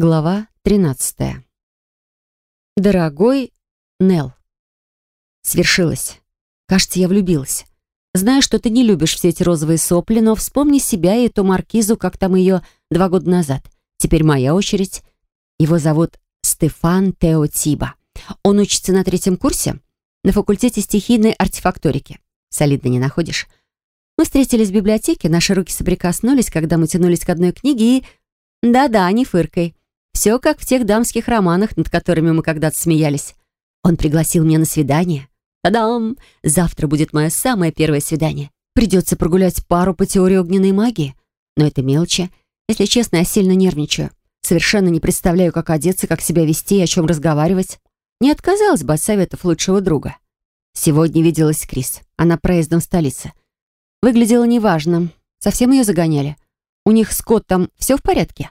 Глава 13. Дорогой Нел. Свершилось. Кажется, я влюбилась. Знаю, что ты не любишь все эти розовые сопли, но вспомни себя и эту маркизу, как там ее два года назад. Теперь моя очередь. Его зовут Стефан Тео Тиба. Он учится на третьем курсе на факультете стихийной артефакторики. Солидно не находишь? Мы встретились в библиотеке, наши руки соприкоснулись, когда мы тянулись к одной книге и... Да-да, не фыркой. Все как в тех дамских романах, над которыми мы когда-то смеялись. Он пригласил меня на свидание. Та-дам! Завтра будет мое самое первое свидание. Придется прогулять пару по теории огненной магии. Но это мелочи. Если честно, я сильно нервничаю. Совершенно не представляю, как одеться, как себя вести и о чем разговаривать. Не отказалась бы от советов лучшего друга. Сегодня виделась Крис. Она проездом в столице. Выглядела неважно. Совсем ее загоняли. У них с Коттом все в порядке?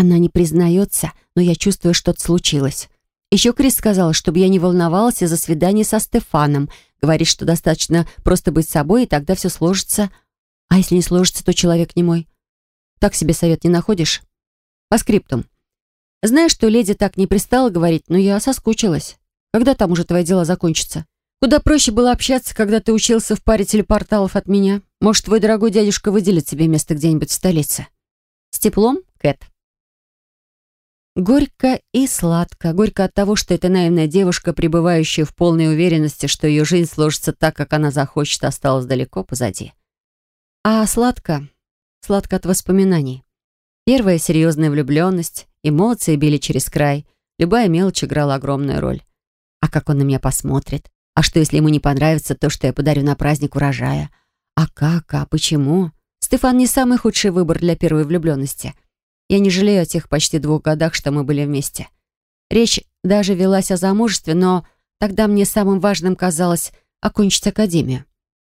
Она не признается, но я чувствую, что-то случилось. Еще Крис сказала, чтобы я не волновалась из-за свидания со Стефаном. Говорит, что достаточно просто быть собой, и тогда все сложится. А если не сложится, то человек не мой. Так себе совет не находишь? По скриптум. Знаешь, что леди так не пристала говорить, но я соскучилась. Когда там уже твои дела закончатся? Куда проще было общаться, когда ты учился в паре телепорталов от меня. Может, твой дорогой дядюшка выделит тебе место где-нибудь в столице. С теплом, Кэт. Горько и сладко. Горько от того, что эта наивная девушка, пребывающая в полной уверенности, что ее жизнь сложится так, как она захочет, осталась далеко позади. А сладко? Сладко от воспоминаний. Первая серьезная влюбленность, эмоции били через край, любая мелочь играла огромную роль. А как он на меня посмотрит? А что, если ему не понравится то, что я подарю на праздник урожая? А как? А почему? Стефан не самый худший выбор для первой влюбленности — я не жалею о тех почти двух годах, что мы были вместе. Речь даже велась о замужестве, но тогда мне самым важным казалось окончить академию.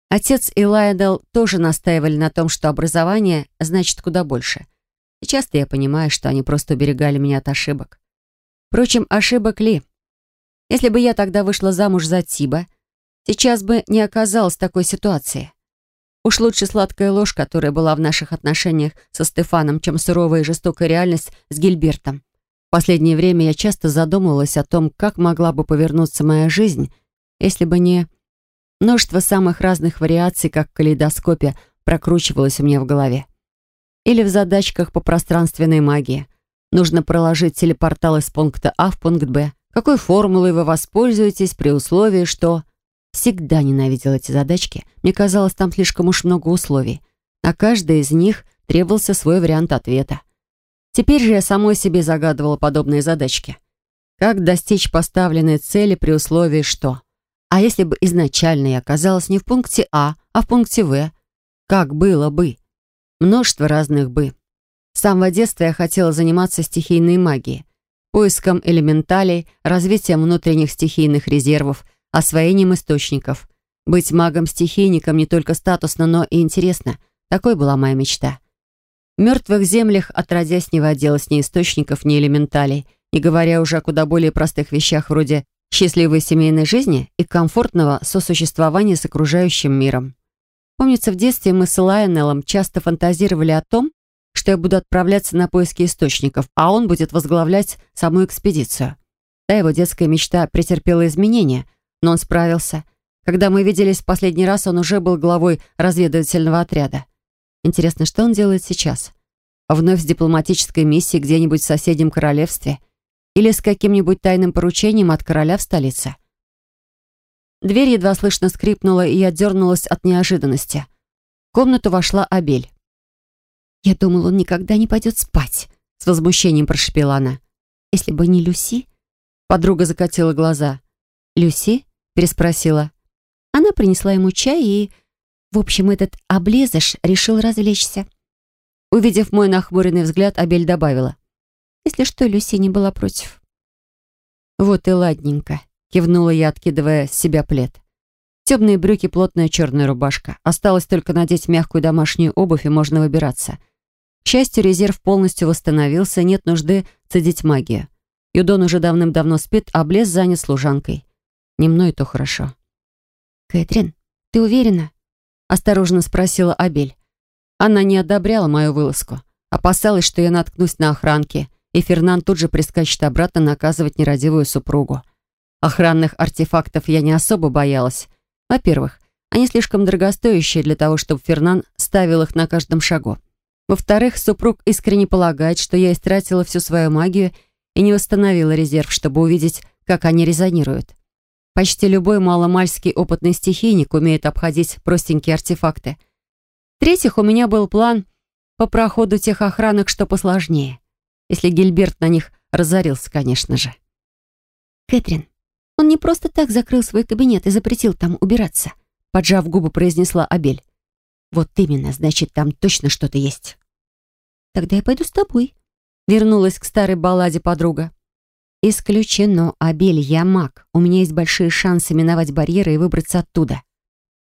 Отец и Лайдел тоже настаивали на том, что образование значит куда больше. И часто я понимаю, что они просто уберегали меня от ошибок. Впрочем, ошибок ли? Если бы я тогда вышла замуж за Тиба, сейчас бы не оказалась такой ситуации. Уж лучше сладкая ложь, которая была в наших отношениях со Стефаном, чем суровая и жестокая реальность с Гильбертом. В последнее время я часто задумывалась о том, как могла бы повернуться моя жизнь, если бы не... Множество самых разных вариаций, как в калейдоскопе, прокручивалось у меня в голове. Или в задачках по пространственной магии. Нужно проложить телепортал из пункта А в пункт Б. Какой формулой вы воспользуетесь при условии, что... Всегда ненавидела эти задачки. Мне казалось, там слишком уж много условий. На каждой из них требовался свой вариант ответа. Теперь же я самой себе загадывала подобные задачки. Как достичь поставленной цели при условии, что... А если бы изначально я оказалась не в пункте А, а в пункте В? Как было бы? Множество разных «бы». С самого детства я хотела заниматься стихийной магией, поиском элементалей, развитием внутренних стихийных резервов, освоением источников. Быть магом-стихийником не только статусно, но и интересно. Такой была моя мечта. В мертвых землях отродясь не водилось ни источников, ни элементалей, не говоря уже о куда более простых вещах вроде счастливой семейной жизни и комфортного сосуществования с окружающим миром. Помнится, в детстве мы с Лайонеллом часто фантазировали о том, что я буду отправляться на поиски источников, а он будет возглавлять саму экспедицию. Да, его детская мечта претерпела изменения – но он справился. Когда мы виделись в последний раз, он уже был главой разведывательного отряда. Интересно, что он делает сейчас? Вновь с дипломатической миссией где-нибудь в соседнем королевстве? Или с каким-нибудь тайным поручением от короля в столице? Дверь едва слышно скрипнула, и я дернулась от неожиданности. В комнату вошла Абель. «Я думала, он никогда не пойдет спать», — с возмущением прошепела она. «Если бы не Люси...» Подруга закатила глаза. «Люси?» Переспросила. Она принесла ему чай и... В общем, этот облезыш решил развлечься. Увидев мой нахмуренный взгляд, Абель добавила. Если что, Люси не была против. «Вот и ладненько», — кивнула я, откидывая с себя плед. Темные брюки, плотная черная рубашка. Осталось только надеть мягкую домашнюю обувь, и можно выбираться. К счастью, резерв полностью восстановился, нет нужды цедить магию. Юдон уже давным-давно спит, а Блес занят служанкой. Не мной, то хорошо. «Кэтрин, ты уверена?» Осторожно спросила Абель. Она не одобряла мою вылазку. Опасалась, что я наткнусь на охранки и Фернан тут же прискачет обратно наказывать нерадивую супругу. Охранных артефактов я не особо боялась. Во-первых, они слишком дорогостоящие для того, чтобы Фернан ставил их на каждом шагу. Во-вторых, супруг искренне полагает, что я истратила всю свою магию и не восстановила резерв, чтобы увидеть, как они резонируют. Почти любой маломальский опытный стихийник умеет обходить простенькие артефакты. В-третьих, у меня был план по проходу тех охранок, что посложнее. Если Гильберт на них разорился, конечно же. «Кэтрин, он не просто так закрыл свой кабинет и запретил там убираться», поджав губы, произнесла Абель. «Вот именно, значит, там точно что-то есть». «Тогда я пойду с тобой», — вернулась к старой балладе подруга. «Исключено, Абель, я маг. У меня есть большие шансы миновать барьеры и выбраться оттуда».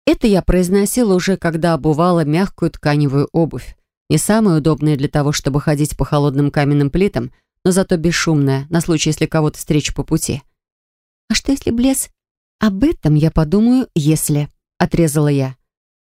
Это я произносила уже, когда обувала мягкую тканевую обувь. Не самая удобная для того, чтобы ходить по холодным каменным плитам, но зато бесшумная, на случай, если кого-то встречу по пути. «А что, если блес?» «Об этом я подумаю, если...» — отрезала я.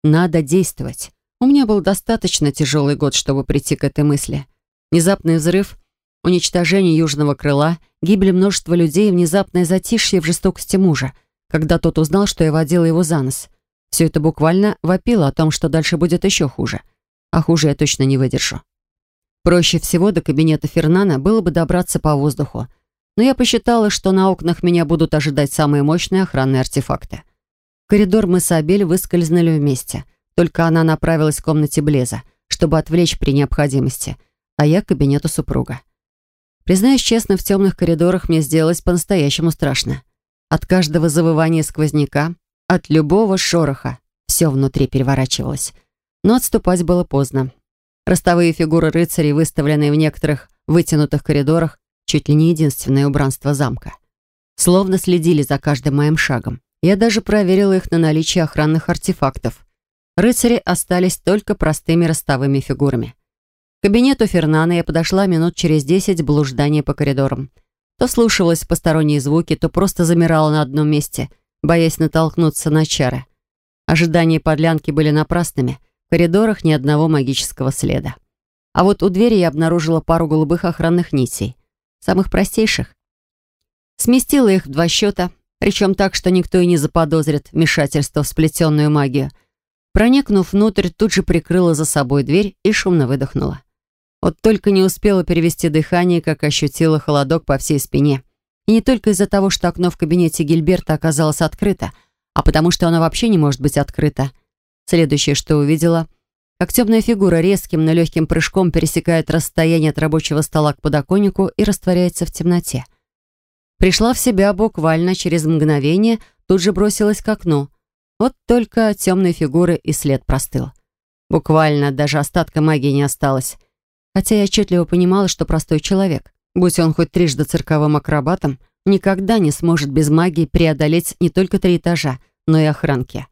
«Надо действовать. У меня был достаточно тяжелый год, чтобы прийти к этой мысли. Внезапный взрыв, уничтожение южного крыла, гибель множества людей и внезапное затишье в жестокости мужа, когда тот узнал, что я водила его за нос. Все это буквально вопило о том, что дальше будет еще хуже. А хуже я точно не выдержу. Проще всего до кабинета Фернана было бы добраться по воздуху, но я посчитала, что на окнах меня будут ожидать самые мощные охранные артефакты. В коридор мы с Абель выскользнули вместе — только она направилась к комнате Блеза, чтобы отвлечь при необходимости, а я к кабинету супруга. Признаюсь честно, в темных коридорах мне сделалось по-настоящему страшно. От каждого завывания сквозняка, от любого шороха, все внутри переворачивалось. Но отступать было поздно. Ростовые фигуры рыцарей, выставленные в некоторых вытянутых коридорах, чуть ли не единственное убранство замка. Словно следили за каждым моим шагом. Я даже проверила их на наличие охранных артефактов. Рыцари остались только простыми ростовыми фигурами. Кабинету Фернана я подошла минут через десять блуждания по коридорам. То слушалась посторонние звуки, то просто замирала на одном месте, боясь натолкнуться на чары. Ожидания подлянки были напрасными. В коридорах ни одного магического следа. А вот у двери я обнаружила пару голубых охранных нитей. Самых простейших. Сместила их в два счета, причем так, что никто и не заподозрит вмешательство в сплетенную магию — Проникнув внутрь, тут же прикрыла за собой дверь и шумно выдохнула. Вот только не успела перевести дыхание, как ощутила холодок по всей спине. И не только из-за того, что окно в кабинете Гильберта оказалось открыто, а потому что оно вообще не может быть открыто. Следующее, что увидела, как темная фигура резким, но легким прыжком пересекает расстояние от рабочего стола к подоконнику и растворяется в темноте. Пришла в себя буквально через мгновение, тут же бросилась к окну — вот только темной фигуры и след простыл. Буквально даже остатка магии не осталось. Хотя я отчетливо понимала, что простой человек, будь он хоть трижды цирковым акробатом, никогда не сможет без магии преодолеть не только три этажа, но и охранки.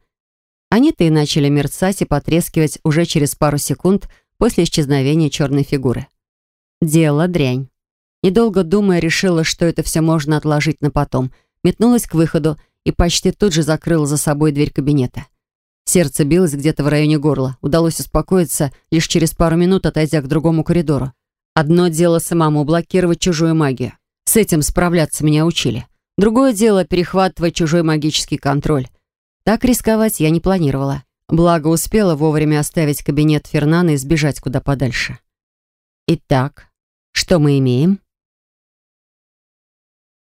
Они-то и начали мерцать и потрескивать уже через пару секунд после исчезновения черной фигуры. Дело дрянь. Недолго думая, решила, что это все можно отложить на потом. Метнулась к выходу и почти тут же закрыла за собой дверь кабинета. Сердце билось где-то в районе горла. Удалось успокоиться лишь через пару минут, отойдя к другому коридору. Одно дело самому блокировать чужую магию. С этим справляться меня учили. Другое дело перехватывать чужой магический контроль. Так рисковать я не планировала. Благо успела вовремя оставить кабинет Фернана и сбежать куда подальше. Итак, что мы имеем?